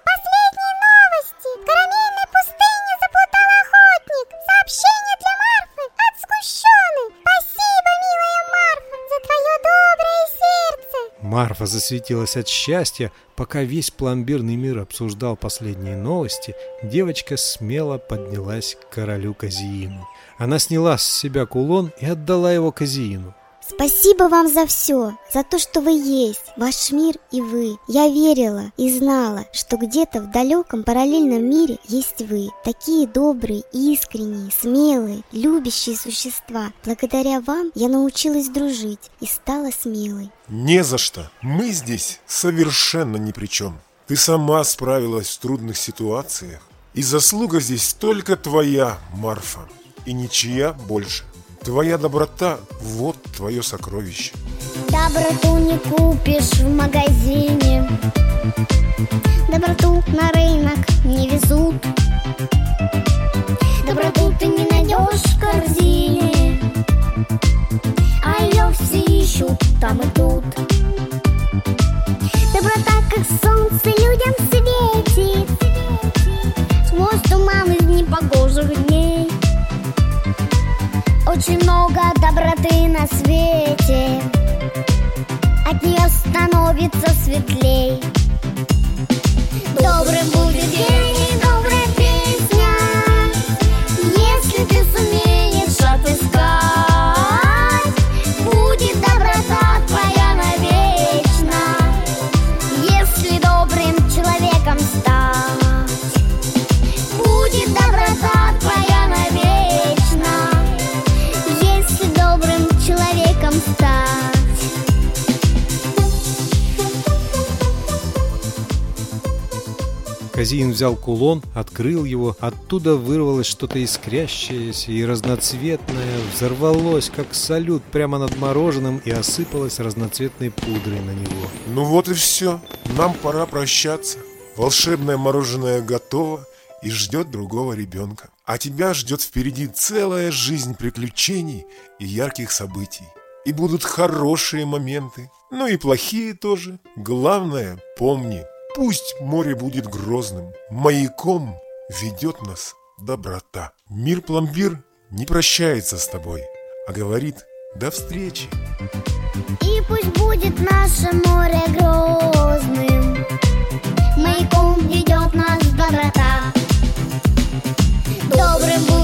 Марфа засветилась от счастья, пока весь пломбирный мир обсуждал последние новости, девочка смело поднялась к королю Казиину. Она сняла с себя кулон и отдала его Казиину. Спасибо вам за все, за то, что вы есть, ваш мир и вы. Я верила и знала, что где-то в далеком параллельном мире есть вы. Такие добрые, искренние, смелые, любящие существа. Благодаря вам я научилась дружить и стала смелой. Не за что. Мы здесь совершенно ни при чем. Ты сама справилась в трудных ситуациях. И заслуга здесь только твоя, Марфа. И ничья больше. Твоя доброта – вот твое сокровище. Доброту не купишь в магазине. Доброту на рынок не везут. Доброту ты не найдешь в корзине. А ее все ищут там и тут. Доброта, как солнце, людям светит. Сквозь туман из непогожих дней Очень много доброты на свете. От нее становится светлей. Добрым будет день Казиин взял кулон, открыл его, оттуда вырвалось что-то искрящееся и разноцветное, взорвалось, как салют, прямо над мороженым и осыпалось разноцветной пудрой на него. Ну вот и все. Нам пора прощаться. Волшебное мороженое готово и ждет другого ребенка. А тебя ждет впереди целая жизнь приключений и ярких событий. И будут хорошие моменты, ну и плохие тоже. Главное, помни, пусть море будет грозным, маяком ведет нас доброта. Мир пломбир не прощается с тобой, а говорит до встречи. И пусть будет наше море грозным, маяком ведет нас доброта. Добрым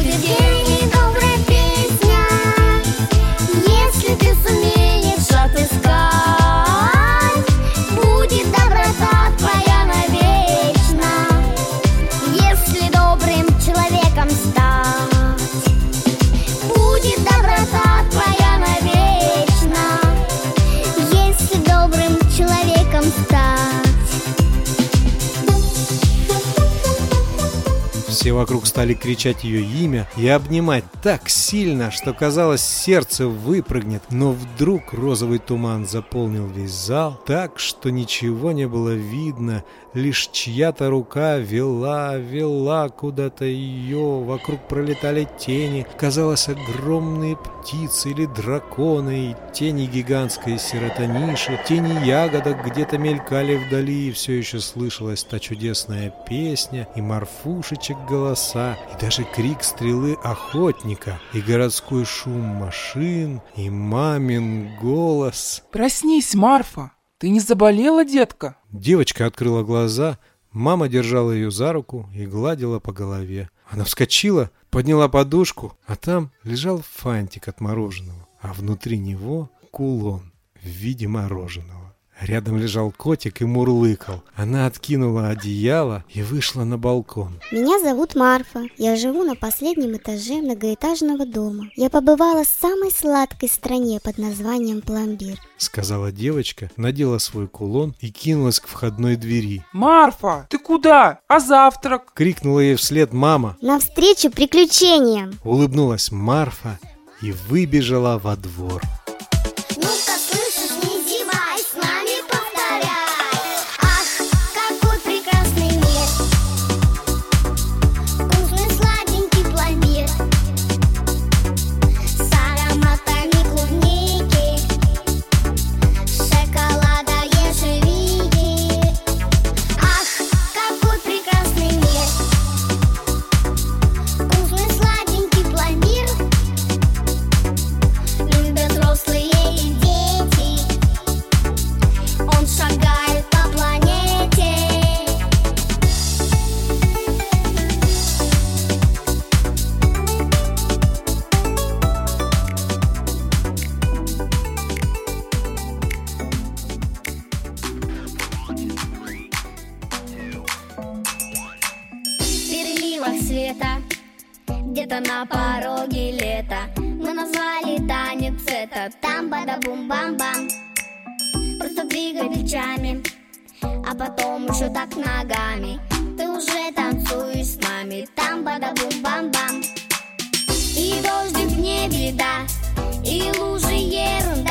Все вокруг стали кричать ее имя и обнимать так сильно, что казалось, сердце выпрыгнет. Но вдруг розовый туман заполнил весь зал так, что ничего не было видно, лишь чья-то рука вела, вела куда-то ее, вокруг пролетали тени, казалось, огромные птицы или драконы, и тени гигантской серотониши, тени ягодок где-то мелькали вдали, и все еще слышалась та чудесная песня, и морфушечек голоса, и даже крик стрелы охотника, и городской шум машин, и мамин голос. Проснись, Марфа. Ты не заболела, детка? Девочка открыла глаза, мама держала ее за руку и гладила по голове. Она вскочила, подняла подушку, а там лежал фантик от мороженого, а внутри него кулон в виде мороженого. Рядом лежал котик и мурлыкал. Она откинула одеяло и вышла на балкон. Меня зовут Марфа. Я живу на последнем этаже многоэтажного дома. Я побывала в самой сладкой стране под названием Пломбир. Сказала девочка, надела свой кулон и кинулась к входной двери. Марфа, ты куда? А завтрак? Крикнула ей вслед мама. Навстречу приключениям! Улыбнулась Марфа и выбежала во двор. Где-то на пороге лета. Мы назвали танец это Там бада бум бам бам. Просто двигай плечами А потом еще так ногами. Ты уже танцуешь с нами Там бада бум бам бам. И дождик в небе, да И лужи ерунда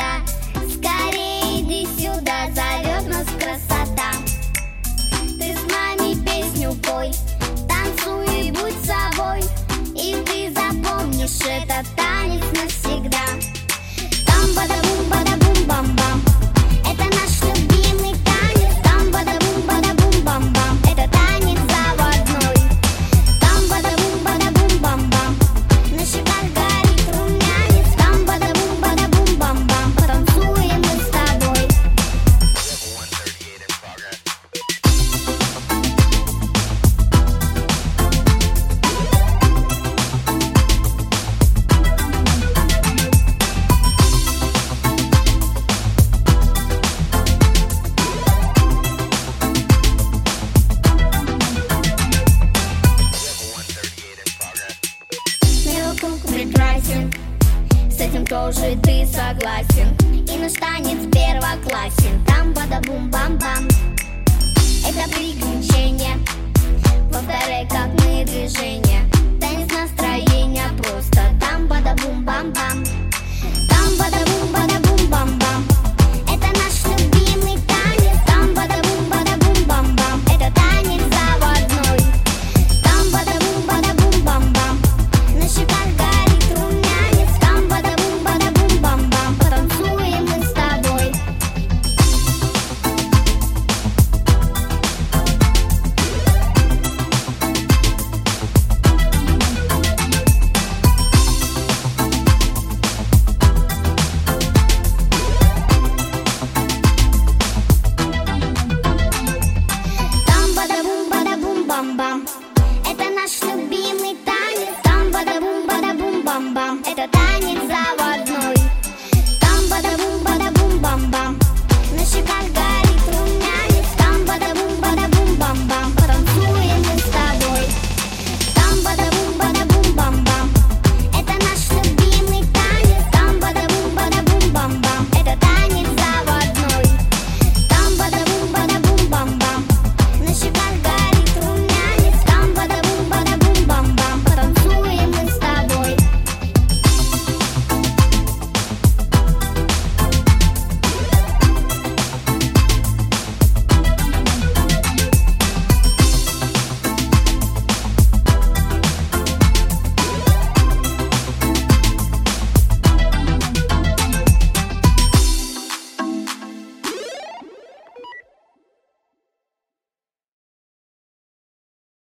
запомнишь этот танец навсегда Там